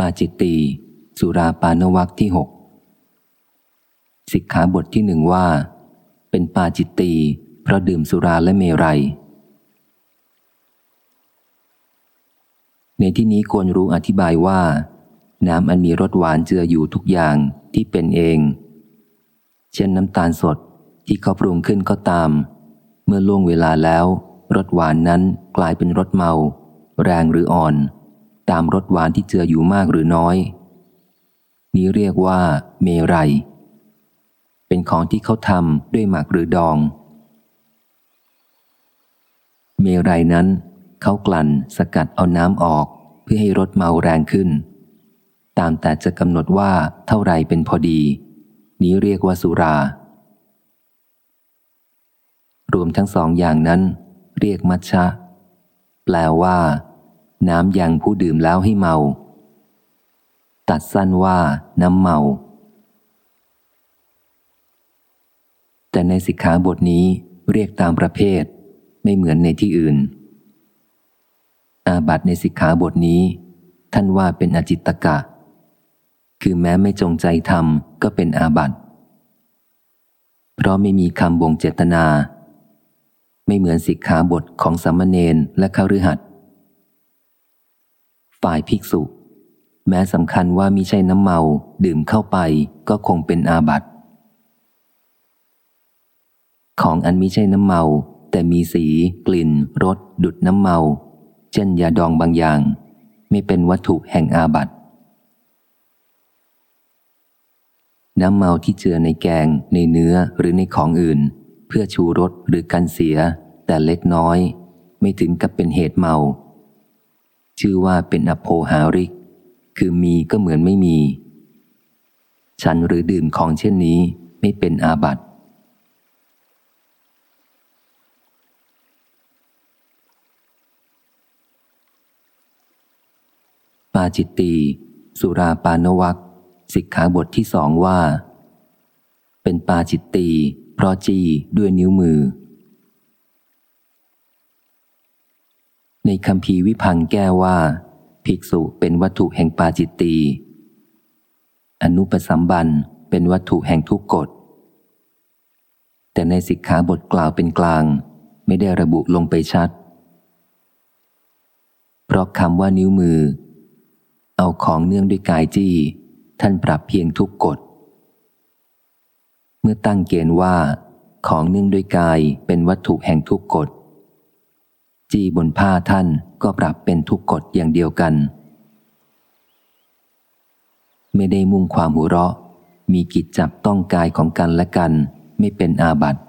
ปาจิตตีสุราปานวักที่หกสิกขาบทที่หนึ่งว่า เป็นปาจิตตีเพราะดื่มสุราและเมรัย ในที่นี้ควรรู้อธิบายว่า น้ำอันมีรสหวานเจืออยู่ทุกอย่างที่เป็นเอง เช่นน้ำตาลสดที่เขาปรุงขึ้นก็ตาม เมื่อล่วงเวลาแล้วรสหวานนั้นกลายเป็นรสเมา แรงหรืออ่อน ตามรสหวานที่เจืออยู่มากหรือน้อย นี้เรียกว่า เมรัย เป็นของที่เขาทำด้วยหมักหรือดอง เมรัยนั้น เขากลั่นสกัดเอาน้ำออก เพื่อให้รสเมาแรงขึ้น ตามแต่จะกำหนดว่าเท่าไรเป็นพอดี นี้เรียกว่าสุรา รวมทั้งสองอย่างนั้น เรียกมัชชะ แปลว่า น้ำยังผู้ดื่มแล้วให้เมา ตัดสั้นว่าน้ำเมา แต่ในสิกขาบทนี้เรียกตามประเภท ไม่เหมือนในที่อื่น อาบัตในสิกขาบทนี้ ท่านว่าเป็นอจิตตกะ คือแม้ไม่จงใจทำก็เป็นอาบัตเพราะไม่มีคำบ่งเจตนา ไม่เหมือนสิกขาบทของสัมมเนนและขรือหัด ฝ่ายภิกษุ แม้สำคัญว่ามิใช่น้ำเมาดื่มเข้าไปก็คงเป็นอาบัติ ของอันมิใช่น้ำเมา แต่มีสี กลิ่นรสดุดน้ำเมา เช่นยาดองบางอย่าง ไม่เป็นวัตถุแห่งอาบัติน้ำเมาที่เจือในแกง ในเนื้อหรือในของอื่น เพื่อชูรสหรือกันเสีย แต่เล็กน้อย ไม่ถึงกับเป็นเหตุเมา ชื่อว่าเป็นอโภหาริก คือมีก็เหมือนไม่มี ฉันหรือดื่มของเช่นนี้ไม่เป็นอาบัติปาจิตตี สุราปานวักสิกขาบทที่สองว่า เป็นปาจิตตีเพราะจีด้วยนิ้วมือ ในคำพีวิพังแก้ว่า ภิกษุเป็นวัตถุแห่งปาจิตตี อนุปสัมบันเป็นวัตถุแห่งทุกกฎ แต่ในสิกขาบทกล่าวเป็นกลาง ไม่ได้ระบุลงไปชัด เพราะคำว่านิ้วมือ เอาของเนื่องด้วยกายจี้ ท่านปรับเพียงทุกกฎ เมื่อตั้งเกณฑ์ว่า ของเนึ่องด้วยกายเป็นวัตถุแห่งทุกกฎ จี้บนผ้าท่านก็ปรับเป็นทุกกฎอย่างเดียวกัน ไม่ได้มุ่งความหัวเราะ มีกิจจับต้องกายของกันและกัน ไม่เป็นอาบัติ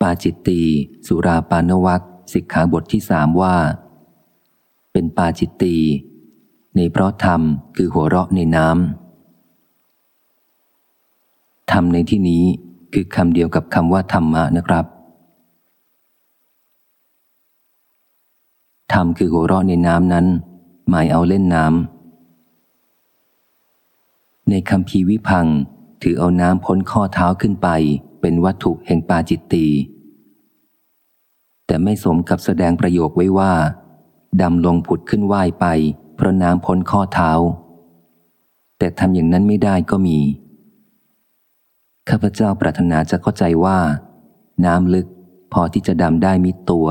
ปาจิตตีสุราปานวักสิกขาบทที่สามว่า เป็นปาจิตตีในเพราะธรรมคือหัวเราะในน้ำ ธรรมในที่นี้คือคำเดียวกับคำว่าธรรมะนะครับธรรมคือหัวเราะในน้ำนั้น หมายเอาเล่นน้ำในคำพีวิพังถือเอาน้ำพ้นข้อเท้าขึ้นไป เป็นวัตถุแห่งปาจิตตีแต่ไม่สมกับแสดงประโยคไว้ว่าดำลงผุดขึ้นว่ายไป เพราะน้ำพ้นข้อเท้า แต่ทำอย่างนั้นไม่ได้ก็มี ข้าพเจ้าปรารถนาจะเข้าใจว่า น้ำลึกพอที่จะดำได้มิดตัว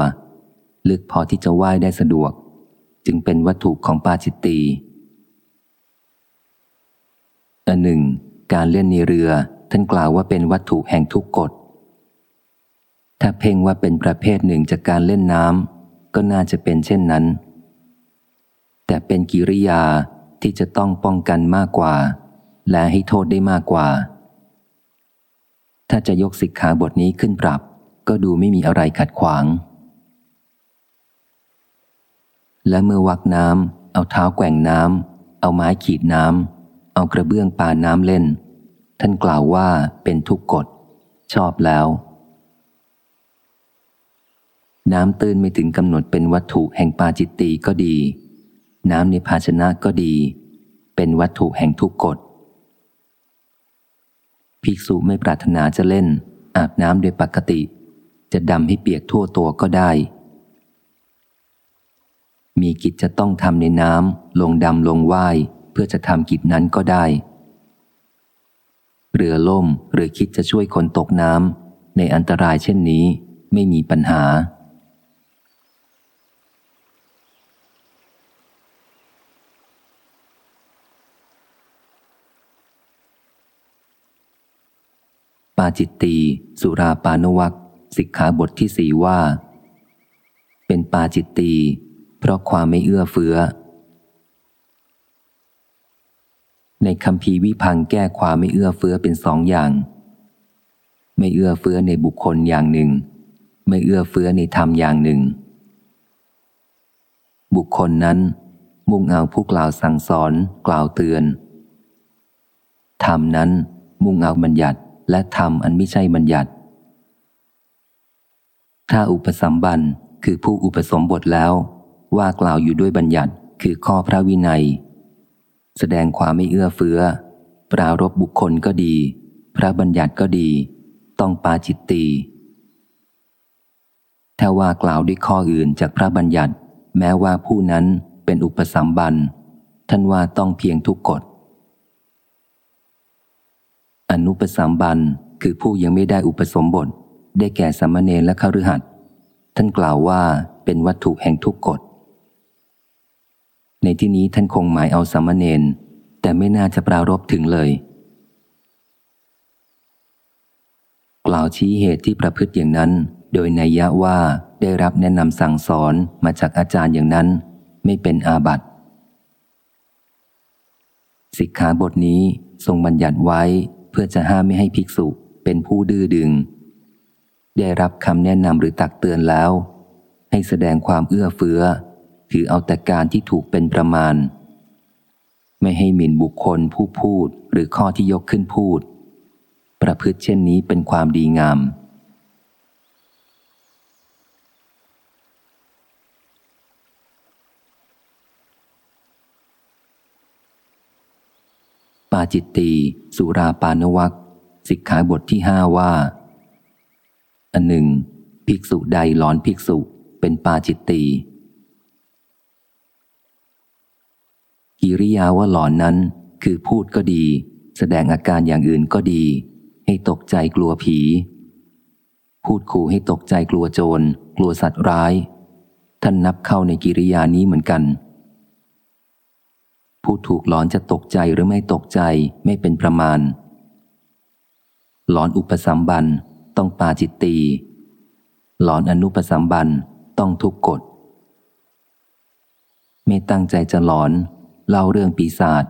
ลึกพอที่จะว่ายได้สะดวก จึงเป็นวัตถุของปาจิตตีอันหนึ่ง การเล่นในเรือท่านกล่าวว่าเป็นวัตถุแห่งทุกกฎ ถ้าเพ่งว่าเป็นประเภทหนึ่งจากการเล่นน้ำก็น่าจะเป็นเช่นนั้น แต่เป็นกิริยาที่จะต้องป้องกันมากกว่า และให้โทษได้มากกว่า ถ้าจะยกสิกขาบทนี้ขึ้นปรับ ก็ดูไม่มีอะไรขัดขวาง และเมื่อวักน้ำเอาเท้าแกว่งน้ำเอาไม้ขีดน้ำเอากระเบื้องปาน้ำเล่น ท่านกล่าวว่าเป็นทุกกฎ ชอบแล้ว น้ำตื้นไม่ถึงกำหนดเป็นวัตถุแห่งปาจิตตีก็ดี น้ำในภาชนะก็ดี เป็นวัตถุแห่งทุกกฎ ภิกษุไม่ปรารถนาจะเล่น อาบน้ำโดยปกติ จะดำให้เปียกทั่วตัวก็ได้ มีกิจจะต้องทำในน้ำลงดำลงว่ายเพื่อจะทำกิจนั้นก็ได้ เรือล่มหรือคิดจะช่วยคนตกน้ำในอันตรายเช่นนี้ไม่มีปัญหาาจิตตีสุราปานวักสิกขาบทที่สี่ว่า เป็นปาจิตตีเพราะความไม่เอื้อเฟื้อ ในคำพีวิพังแก้ความไม่เอื้อเฟื้อเป็นสองอย่าง ไม่เอื้อเฟื้อในบุคคลอย่างหนึ่ง ไม่เอื้อเฟื้อในธรรมอย่างหนึ่ง บุคคลนั้นมุ่งเอาผู้กล่าวสั่งสอนกล่าวเตือนธรรมนั้นมุ่งเอาบัญญัติ และธรรมอันไม่ใช่บัญญัติ ถ้าอุปสัมบันคือผู้อุปสมบทแล้ว ว่ากล่าวอยู่ด้วยบัญญัติคือข้อพระวินัย แสดงความไม่เอื้อเฟื้อ ปรารบบุคคลก็ดี พระบัญญัติก็ดี ต้องปาจิตตีถ้าว่ากล่าวด้วยข้ออื่นจากพระบัญญัติ แม้ว่าผู้นั้นเป็นอุปสัมบันท่านว่าต้องเพียงทุกกฎ อนุปสัมบันคือผู้ยังไม่ได้อุปสมบท ได้แก่สมณเณรและขฤหัสท่านกล่าวว่าเป็นวัตถุแห่งทุกกฎ ในที่นี้ท่านคงหมายเอาสามเณรแต่ไม่น่าจะปรารบถึงเลย กล่าวชี้เหตุที่ประพฤติอย่างนั้น โดยนัยยะว่าได้รับแนะนำสั่งสอนมาจากอาจารย์อย่างนั้น ไม่เป็นอาบัติสิกขาบทนี้ทรงบัญญัติไว้ เพื่อจะห้ามไม่ให้ภิกษุเป็นผู้ดื้อดึง ได้รับคำแนะนำหรือตักเตือนแล้ว ให้แสดงความเอื้อเฟื้อ ถือเอาแต่การที่ถูกเป็นประมาณ ไม่ให้หมิ่นบุคคลผู้พูดหรือข้อที่ยกขึ้นพูด ประพฤติเช่นนี้เป็นความดีงาม ปาจิตตีสุราปานวักสิกขาบทที่ห้าว่า อันหนึ่ง ภิกษุใดหลอนภิกษุเป็นปาจิตตีกิริยาว่าหลอนนั้นคือพูดก็ดี แสดงอาการอย่างอื่นก็ดี ให้ตกใจกลัวผี พูดขู่ให้ตกใจกลัวโจร กลัวสัตว์ร้าย ท่านนับเข้าในกิริยานี้เหมือนกัน ผู้ถูกหลอนจะตกใจหรือไม่ตกใจไม่เป็นประมาณ หลอนอุปสัมบันต้องปาจิตตีหลอนอนุปสัมบันต้องทุกกฎ ไม่ตั้งใจจะหลอน เล่าเรื่องปีศาจ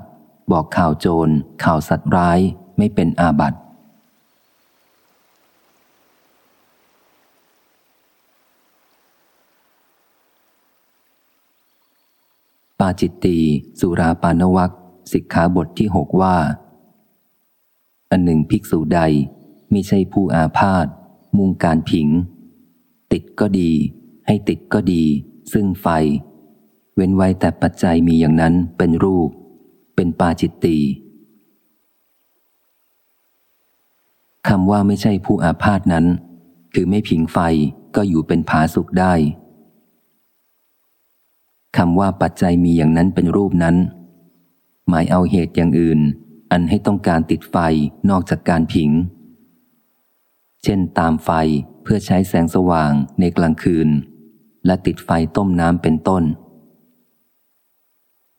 บอกข่าวโจรข่าวสัตว์ร้ายไม่เป็นอาบัติ ปาจิตตีสุราปานวักสิกขาบทที่หกว่า อันหนึ่งภิกษุใดไม่ใช่ผู้อาพาธมุ่งการผิง ติดก็ดี ให้ติดก็ดี ซึ่งไฟ เว้นไว้แต่ปัจจัยมีอย่างนั้นเป็นรูป เป็นปาจิตตีคำว่าไม่ใช่ผู้อาพาธนั้น คือไม่ผิงไฟก็อยู่เป็นผาสุขได้ คำว่าปัจจัยมีอย่างนั้นเป็นรูปนั้น หมายเอาเหตุอย่างอื่น อันให้ต้องการติดไฟนอกจากการผิง เช่นตามไฟเพื่อใช้แสงสว่างในกลางคืน และติดไฟต้มน้ำเป็นต้น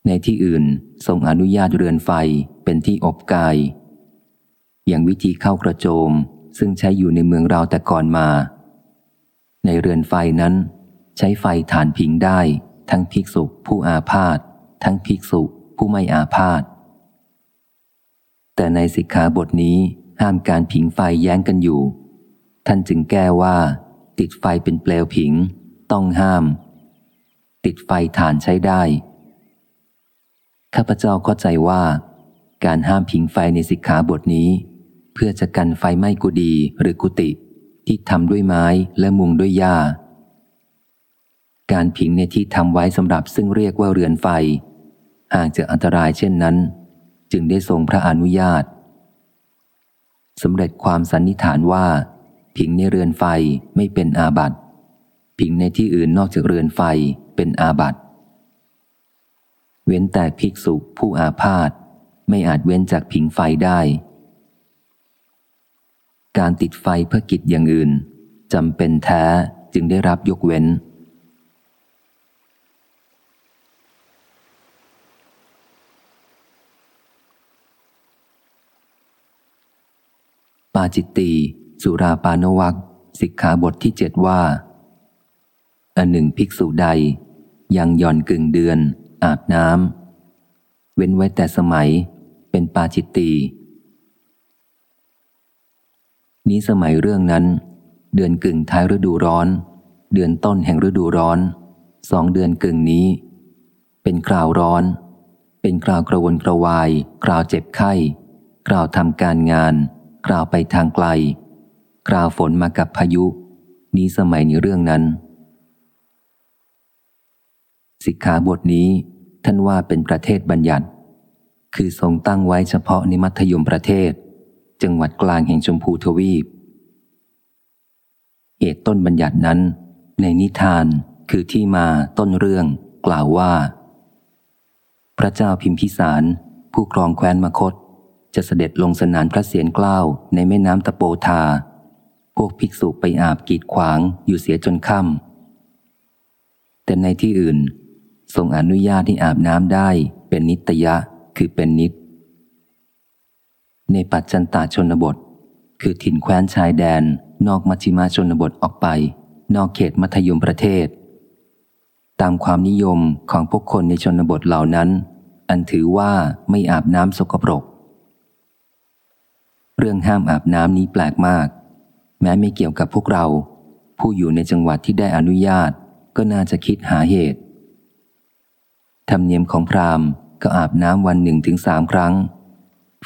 ในที่อื่นทรงอนุญาตเรือนไฟเป็นที่อบกาย อย่างวิธีเข้ากระโจมซึ่งใช้อยู่ในเมืองเราแต่ก่อนมา ในเรือนไฟนั้น ใช้ไฟฐานผิงได้ ทั้งภิกษุผู้อาพาธทั้งภิกษุผู้ไม่อาพาธแต่ในสิกขาบทนี้ห้ามการผิงไฟแย้งกันอยู่ ท่านจึงแก้ว่า ติดไฟเป็นเปลวผิง ต้องห้าม ติดไฟฐานใช้ได้ข้าพเจ้าเข้าใจว่า การห้ามผิงไฟในสิกขาบทนี้ เพื่อจะกันไฟไหม้กุดีหรือกุฏิที่ทำด้วยไม้และมุงด้วยหญ้า การผิงในที่ทำไว้สำหรับซึ่งเรียกว่าเรือนไฟห่างจากอันตรายเช่นนั้น จึงได้ทรงพระอนุญาตสำเร็จความสันนิษฐานว่า ผิงในเรือนไฟไม่เป็นอาบัติผิงในที่อื่นนอกจากเรือนไฟเป็นอาบัติเว้นแต่ภิกษุผู้อาพาธไม่อาจเว้นจากผิงไฟได้ การติดไฟเพื่อกิจอย่างอื่นจำเป็นแท้จึงได้รับยกเว้น ปาจิตตีสุราปานวักสิกขาบทที่เจ็ดว่า อันหนึ่งภิกษุใด ยังย่อนกึ่งเดือน อาบน้ำเว้นไว้แต่สมัยเป็นปาจิตตีนี้สมัยเรื่องนั้น เดือนกึ่งท้ายฤดูร้อน เดือนต้นแห่งฤดูร้อน สองเดือนกึ่งนี้ เป็นคราวร้อน เป็นคราวกระวนกระวาย คราวเจ็บไข้ คราวทำการงาน คราวไปทางไกล คราวฝนมากับพายุ นี้สมัยในเรื่องนั้น สิกขาบทนี้ท่านว่าเป็นประเทศบัญญัติ คือทรงตั้งไว้เฉพาะในมัธยมประเทศ จังหวัดกลางแห่งชมพูทวีป เหตุต้นบัญญัตินั้น ในนิทานคือที่มาต้นเรื่องกล่าวว่า พระเจ้าพิมพิสารผู้ครองแคว้นมคต จะเสด็จลงสนานพระเศียรเกล้าในแม่น้ำตะโปธา พวกภิกษุไปอาบกีดขวางอยู่เสียจนค่ำแต่ในที่อื่น ทรงอนุญาตให้อาบน้ำได้เป็นนิตยะคือเป็นนิดในปัจจันตาชนบท คือถิ่นแคว้นชายแดน นอกมัชชิมาชนบทออกไป นอกเขตมัธยมประเทศ ตามความนิยมของพวกคนในชนบทเหล่านั้น อันถือว่าไม่อาบน้ำสกปรก เรื่องห้ามอาบน้ำนี้แปลกมาก แม้ไม่เกี่ยวกับพวกเรา ผู้อยู่ในจังหวัดที่ได้อนุญาต ก็น่าจะคิดหาเหตุ ธรรมเนียมของพราหมณ์ก็อาบน้ำวันหนึ่งถึงสามครั้ง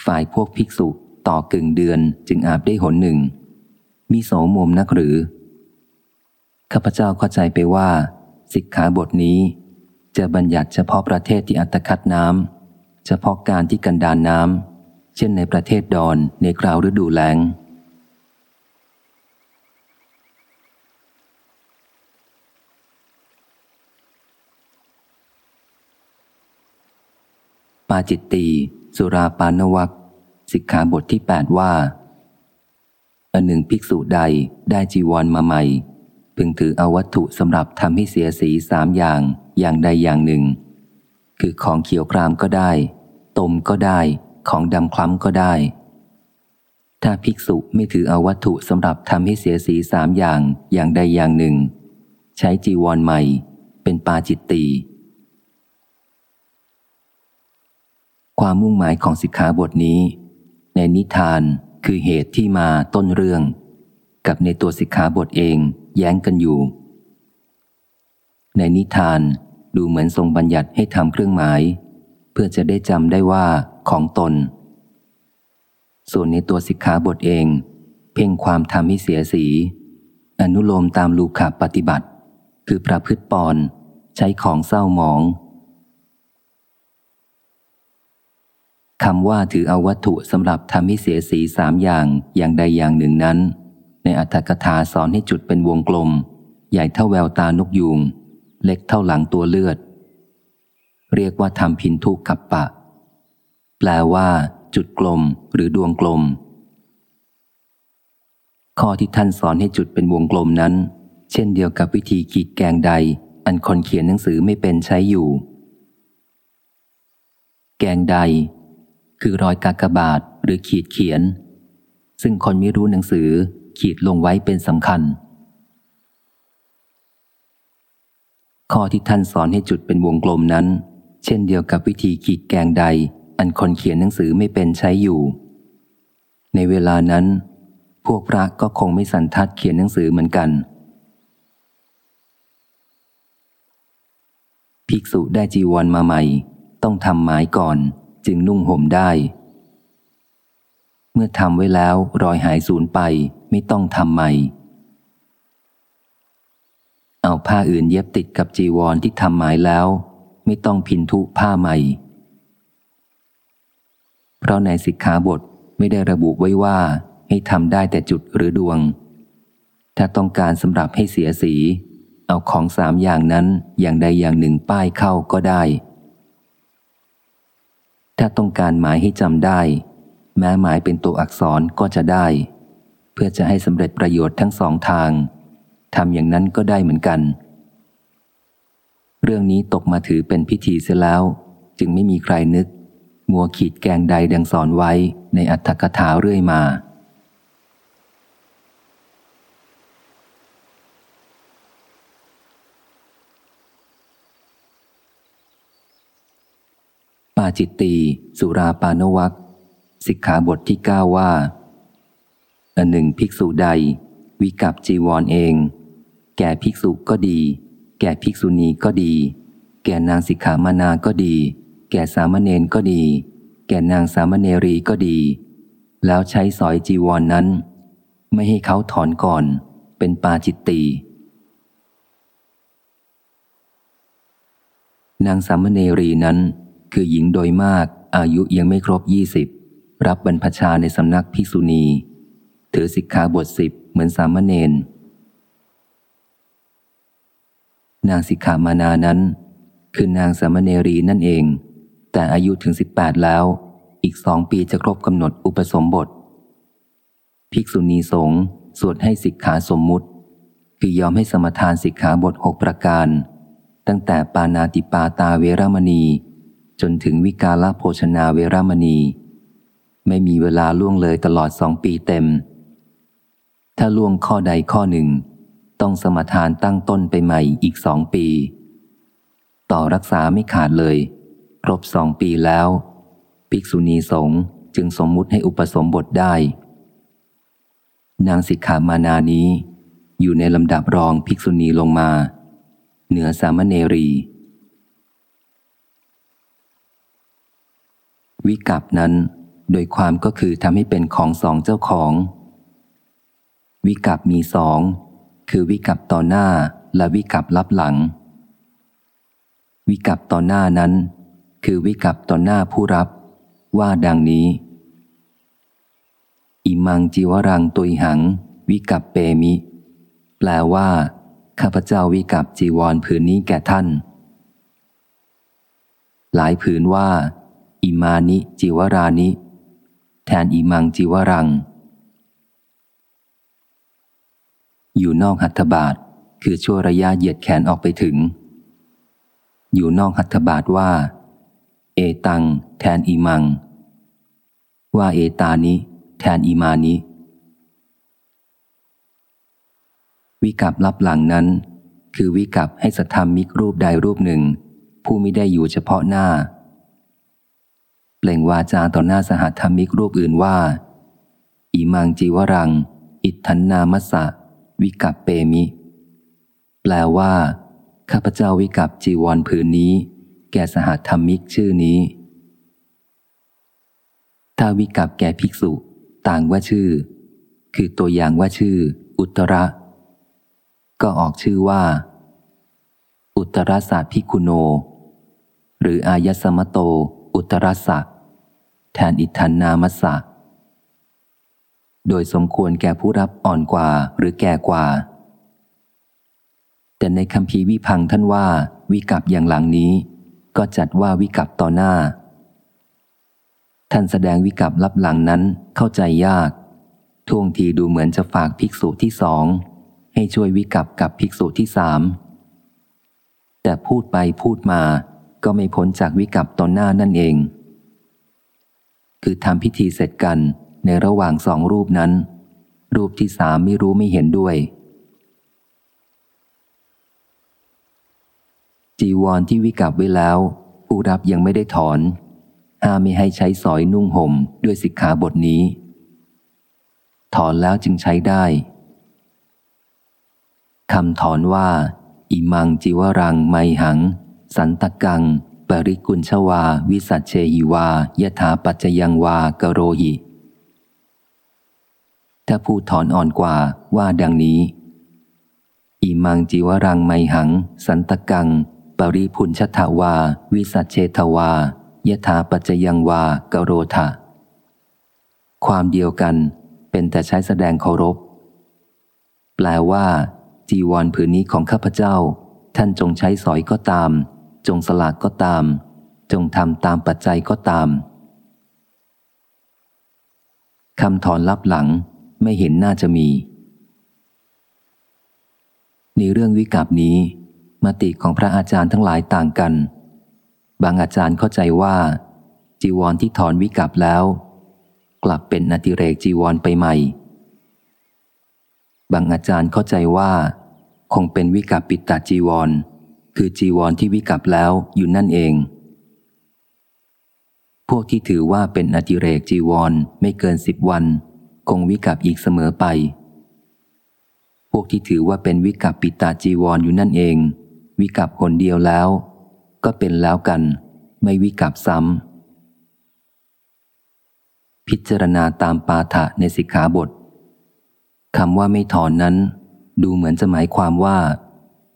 ฝ่ายพวกภิกษุต่อกึ่งเดือนจึงอาบได้หนหนึ่ง มีโสมมนักหรือ ข้าพเจ้าเข้าใจไปว่า สิกขาบทนี้ จะบัญญัติเฉพาะประเทศที่อัตคัดน้ำเฉพาะการที่กันดานน้ำ เช่นในประเทศดอนในคราวฤดูแล้ง ปาจิตตีสุราปานวักสิกขาบทที่ 8 ว่าอันหนึ่งภิกษุใดได้จีวรมาใหม่ พึงถือเอาวัตถุสำหรับทำให้เสียสีสามอย่างอย่างใดอย่างหนึ่ง คือของเขียวครามก็ได้ ตมก็ได้ ของดำคล้ำก็ได้ ถ้าภิกษุไม่ถือเอาวัตถุสำหรับทำให้เสียสีสามอย่างอย่างใดอย่างหนึ่ง ใช้จีวรใหม่ เป็นปาจิตตีความมุ่งหมายของสิกขาบทนี้ ในนิทานคือเหตุที่มาต้นเรื่อง กับในตัวสิกขาบทเองแย้งกันอยู่ ในนิทานดูเหมือนทรงบัญญัติให้ทำเครื่องหมาย พื่อจะได้จำได้ว่าของตน ส่วนในตัวสิกขาบทเอง เพ่งความทำให้เสียสี อนุโลมตามลูขาปฏิบัติ คือประพฤติปอน ใช้ของเศร้าหมองคำว่าถือเอาวัตถุสำหรับทำให้เสียสีสามอย่างอย่างใดอย่างหนึ่งนั้น ในอัตถกถาสอนให้จุดเป็นวงกลม ใหญ่เท่าแววตานกยูง เล็กเท่าหลังตัวเลือด เรียกว่าทำพินทุกับปะ แปลว่า จุดกลมหรือดวงกลม ข้อที่ท่านสอนให้จุดเป็นวงกลมนั้น เช่นเดียวกับวิธีขีดแกงใด อันคนเขียนหนังสือไม่เป็นใช้อยู่ แกงใด คือรอยกากบาทหรือขีดเขียน ซึ่งคนไม่รู้หนังสือขีดลงไว้เป็นสำคัญ ข้อที่ท่านสอนให้จุดเป็นวงกลมนั้น เช่นเดียวกับวิธีขีดแกงใด อันคนเขียนหนังสือไม่เป็นใช้อยู่ ในเวลานั้น พวกพระก็คงไม่สันทัดเขียนหนังสือเหมือนกัน ภิกษุได้จีวรมาใหม่ ต้องทำหมายก่อน จึงนุ่งห่มได้ เมื่อทำไว้แล้วรอยหายสูญไปไม่ต้องทำใหม่เอาผ้าอื่นเย็บติดกับจีวรที่ทำหมายแล้ว ไม่ต้องพินทุผ้าใหม่ เพราะในสิกขาบทไม่ได้ระบุไว้ว่าให้ทำได้แต่จุดหรือดวง ถ้าต้องการสำหรับให้เสียสี เอาของสามอย่างนั้นอย่างใดอย่างหนึ่งป้ายเข้าก็ได้ ถ้าต้องการหมายให้จำได้ แม้หมายเป็นตัวอักษรก็จะได้ เพื่อจะให้สำเร็จประโยชน์ทั้งสองทางทำอย่างนั้นก็ได้เหมือนกัน เรื่องนี้ตกมาถือเป็นพิธีเสียแล้ว จึงไม่มีใครนึก มัวขีดแกงใดดังสอนไว้ในอัตถกถาเรื่อยมา ปาจิตตีสุราปานวักสิกขาบทที่เก้าว่า อันหนึ่งภิกษุใด วิกับจีวรเอง แก่ภิกษุก็ดี แก่ภิกษุณีก็ดี แก่นางสิกขามานาก็ดี แก่สามเณรก็ดี แก่นางสามเณรีก็ดี แล้วใช้สอยจีวรนนั้น ไม่ให้เขาถอนก่อน เป็นปาจิตตีนางสามเณรีนั้น คือหญิงโดยมาก อายุยังไม่ครบยี่สิบรับบรรพชาในสำนักภิกษุณี ถือสิกขาบทสิบเหมือนสามเณร นางสิกขามานานั้น คือนางสามเณรีนั่นเอง แต่อายุถึงสิบแปดแล้ว อีกสองปีจะครบกำหนดอุปสมบท ภิกษุณีสงฆ์สวดให้สิกขาสมมุติ คือยอมให้สมทานสิกขาบทหกประการ ตั้งแต่ปานาติปาตาเวรมณี จนถึงวิกาลโภชนาเวรมณี ไม่มีเวลาล่วงเลยตลอดสองปีเต็ม ถ้าล่วงข้อใดข้อหนึ่ง ต้องสมทานตั้งต้นไปใหม่อีกสองปี ต่อรักษาไม่ขาดเลย ครบสองปีแล้ว ภิกษุณีสงฆ์จึงสมมุติให้อุปสมบทได้ นางสิกขามานานี้ อยู่ในลำดับรองภิกษุณีลงมา เหนือสามเณรี วิกับนั้นโดยความก็คือทำให้เป็นของสองเจ้าของ วิกับมีสอง คือวิกับต่อหน้าและวิกับรับหลัง วิกับต่อหน้านั้น คือวิกับต่อหน้าผู้รับ ว่าดังนี้ อิมังจิวรังตุยหัง วิกับเปมิ แปลว่า ข้าพเจ้าวิกับจีวรผืนนี้แก่ท่าน หลายผืนว่า อิมานิจิวรานิ แทนอิมังจิวรัง อยู่นอกหัตถบาทคือชั่วระยะเหยียดแขนออกไปถึง อยู่นอกหัตถบาทว่า เอตัง แทนอิมัง ว่าเอตานิแทนอิมานิวิกับรับหลังนั้น คือวิกับให้สธรรมมิกรูปใดรูปหนึ่ง ผู้ไม่ได้อยู่เฉพาะหน้า เปล่งวาจาต่อหน้าสหธรรมิกรูปอื่นว่าอิมังจีวรัง อิทันนามัสสะ วิกับเปมิ แปลว่า ข้าพเจ้าวิกับจีวรผืนนี้ แก่สหธรรมิกชื่อนี้ ถ้าวิกับแก่ภิกษุ ต่างว่าชื่อ คือตัวอย่างว่าชื่อ อุตระ ก็ออกชื่อว่า อุตรสาภิกุโน หรืออายสมโต อุตรสะแทนอิทันนามัส โดยสมควรแก่ผู้รับอ่อนกว่าหรือแก่กว่า แต่ในคำพีวิพังท่านว่า วิกับอย่างหลังนี้ ก็จัดว่าวิกับต่อหน้า ท่านแสดงวิกับรับหลังนั้นเข้าใจยากท่วงทีดูเหมือนจะฝากภิกษุที่สอง ให้ช่วยวิกับกับภิกษุที่สามแต่พูดไปพูดมาก็ไม่พ้นจากวิกับต่อหน้านั่นเอง คือทำพิธีเสร็จกัน ในระหว่างสองรูปนั้น รูปที่สามไม่รู้ไม่เห็นด้วย จีวรที่วิกับไว้แล้ว ผู้รับยังไม่ได้ถอน ห้ามไม่ให้ใช้สอยนุ่งห่มด้วยสิกขาบทนี้ ถอนแล้วจึงใช้ได้คำถอนว่า อิมังจิวรังไมหัง สันตกัง ปริกุลชวา วิสัชเชหิวายถาปัจจยังวากโรหิ ถ้าพูดถอนอ่อนกว่าว่าดังนี้ อิมังจิวรังไมหัง สันตกัง ปริพุนชทาวา วิสัชเชทวายถาปัจจยังวากโรธะความเดียวกันเป็นแต่ใช้แสดงเคารพ แปลว่า จีวรผืนนี้ของข้าพเจ้า ท่านจงใช้สอยก็ตาม จงสลากก็ตาม จงทำตามปัจจัยก็ตามคำถอนลับหลัง ไม่เห็นน่าจะมี ในเรื่องวิกับนี้มติของพระอาจารย์ทั้งหลายต่างกัน บางอาจารย์เข้าใจว่า จีวรที่ถอนวิกับแล้ว กลับเป็นอติเรกจีวรไปใหม่ บางอาจารย์เข้าใจว่า คงเป็นวิกับปิตตจีวร คือจีวรที่วิกับแล้วอยู่นั่นเองพวกที่ถือว่าเป็นอติเรกจีวรไม่เกินสิบวัน คงวิกับอีกเสมอไป พวกที่ถือว่าเป็นวิกับปิตาจีวรอยู่นั่นเอง วิกับคนเดียวแล้ว ก็เป็นแล้วกัน ไม่วิกับซ้ำพิจารณาตามปาฐะในสิกขาบทคำว่าไม่ถอนนั้น ดูเหมือนจะหมายความว่า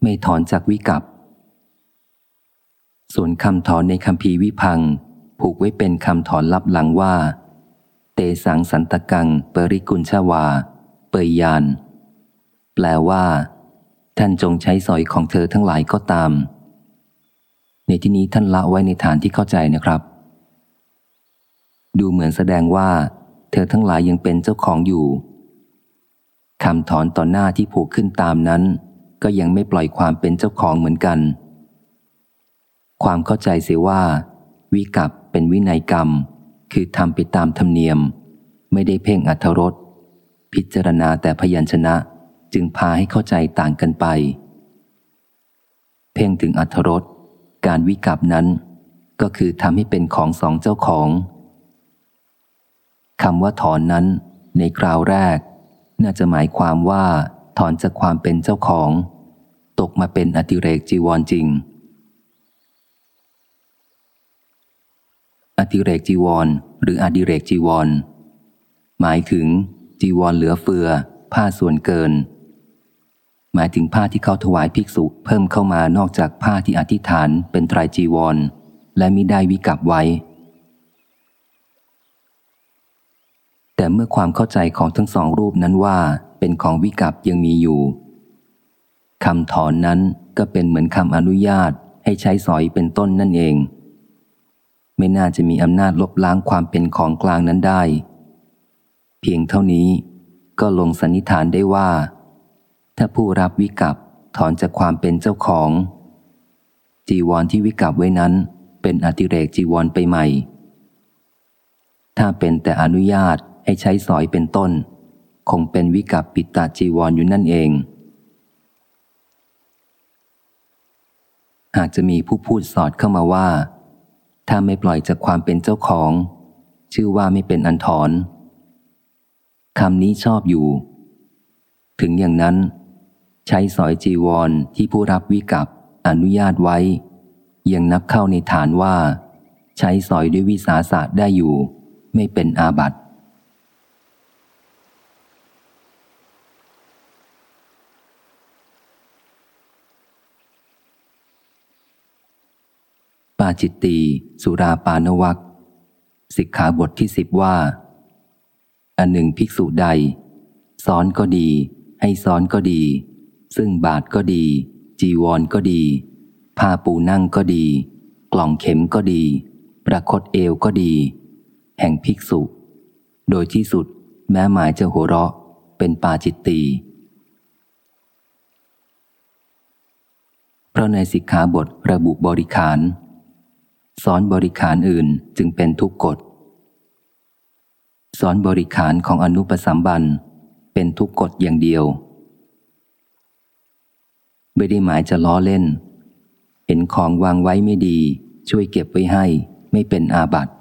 ไม่ถอนจากวิกับ ส่วนคำถอนในคำพีวิพัง ผูกไว้เป็นคำถอนลับหลังว่า ตสังสันตกังปริกุลชาวา เปยยาน แปลว่า ท่านจงใช้สอยของเธอทั้งหลายก็ตาม ในที่นี้ท่านละไว้ในฐานที่เข้าใจนะครับ ดูเหมือนแสดงว่า เธอทั้งหลายยังเป็นเจ้าของอยู่คำถอนต่อหน้าที่ผูกขึ้นตามนั้น ก็ยังไม่ปล่อยความเป็นเจ้าของเหมือนกัน ความเข้าใจเสียว่า วิกับเป็นวินัยกรรม คือทำไปตามธรรมเนียม ไม่ได้เพ่งอัธรสพิจารณาแต่พยัญชนะจึงพาให้เข้าใจต่างกันไป เพ่งถึงอัธรสการวิกับนั้น ก็คือทำให้เป็นของสองเจ้าของคำว่าถอนนั้น ในคราวแรก น่าจะหมายความว่า ถอนจากความเป็นเจ้าของ ตกมาเป็นอติเรกจีวรจริง อติเรกจีวร หรืออดิเรกจีวร หมายถึง จีวรเหลือเฟือ ผ้าส่วนเกิน หมายถึงผ้าที่เขาถวายภิกษุเพิ่มเข้ามานอกจากผ้าที่อธิษฐานเป็นไตรจีวร และมิได้วิกับไว้ แต่เมื่อความเข้าใจของทั้งสองรูปนั้นว่าเป็นของวิกับยังมีอยู่คำถอนนั้นก็เป็นเหมือนคำอนุญาตให้ใช้สอยเป็นต้นนั่นเอง ไม่น่าจะมีอำนาจลบล้างความเป็นของกลางนั้นได้ เพียงเท่านี้ก็ลงสันนิษฐานได้ว่า ถ้าผู้รับวิกับถอนจากความเป็นเจ้าของ จีวรที่วิกับไว้นั้น เป็นอติเรกจีวรไปใหม่ ถ้าเป็นแต่อนุญาตให้ใช้สอยเป็นต้น คงเป็นวิกับปิตาจีวรออยู่นั่นเอง หากจะมีผู้พูดสอดเข้ามาว่า ถ้าไม่ปล่อยจากความเป็นเจ้าของ ชื่อว่าไม่เป็นอันถอนคำนี้ชอบอยู่ ถึงอย่างนั้น ใช้สอยจีวรที่ผู้รับวิกับอนุญาตไว้ ยังนับเข้าในฐานว่า ใช้สอยด้วยวิสาสะได้อยู่ ไม่เป็นอาบัติ ปาจิตตีสุราปานวักสิกขาบทที่สิบว่า อันหนึ่งภิกษุใดซ้อนก็ดี ให้ซ้อนก็ดี ซึ่งบาทก็ดี จีวรก็ดี ผ้าปูนั่งก็ดี กล่องเข็มก็ดี ประคตเอวก็ดี แห่งภิกษุ โดยที่สุดแม้หมายจะหัวเราะเป็นปาจิตตีเพราะในสิกขาบทระบุบริขาร สอนบริขารอื่นจึงเป็นทุกกฎสอนบริขารของอนุปสัมบันเป็นทุกกฎอย่างเดียว ไม่ได้หมายจะล้อเล่น เห็นของวางไว้ไม่ดี ช่วยเก็บไว้ให้ ไม่เป็นอาบัติ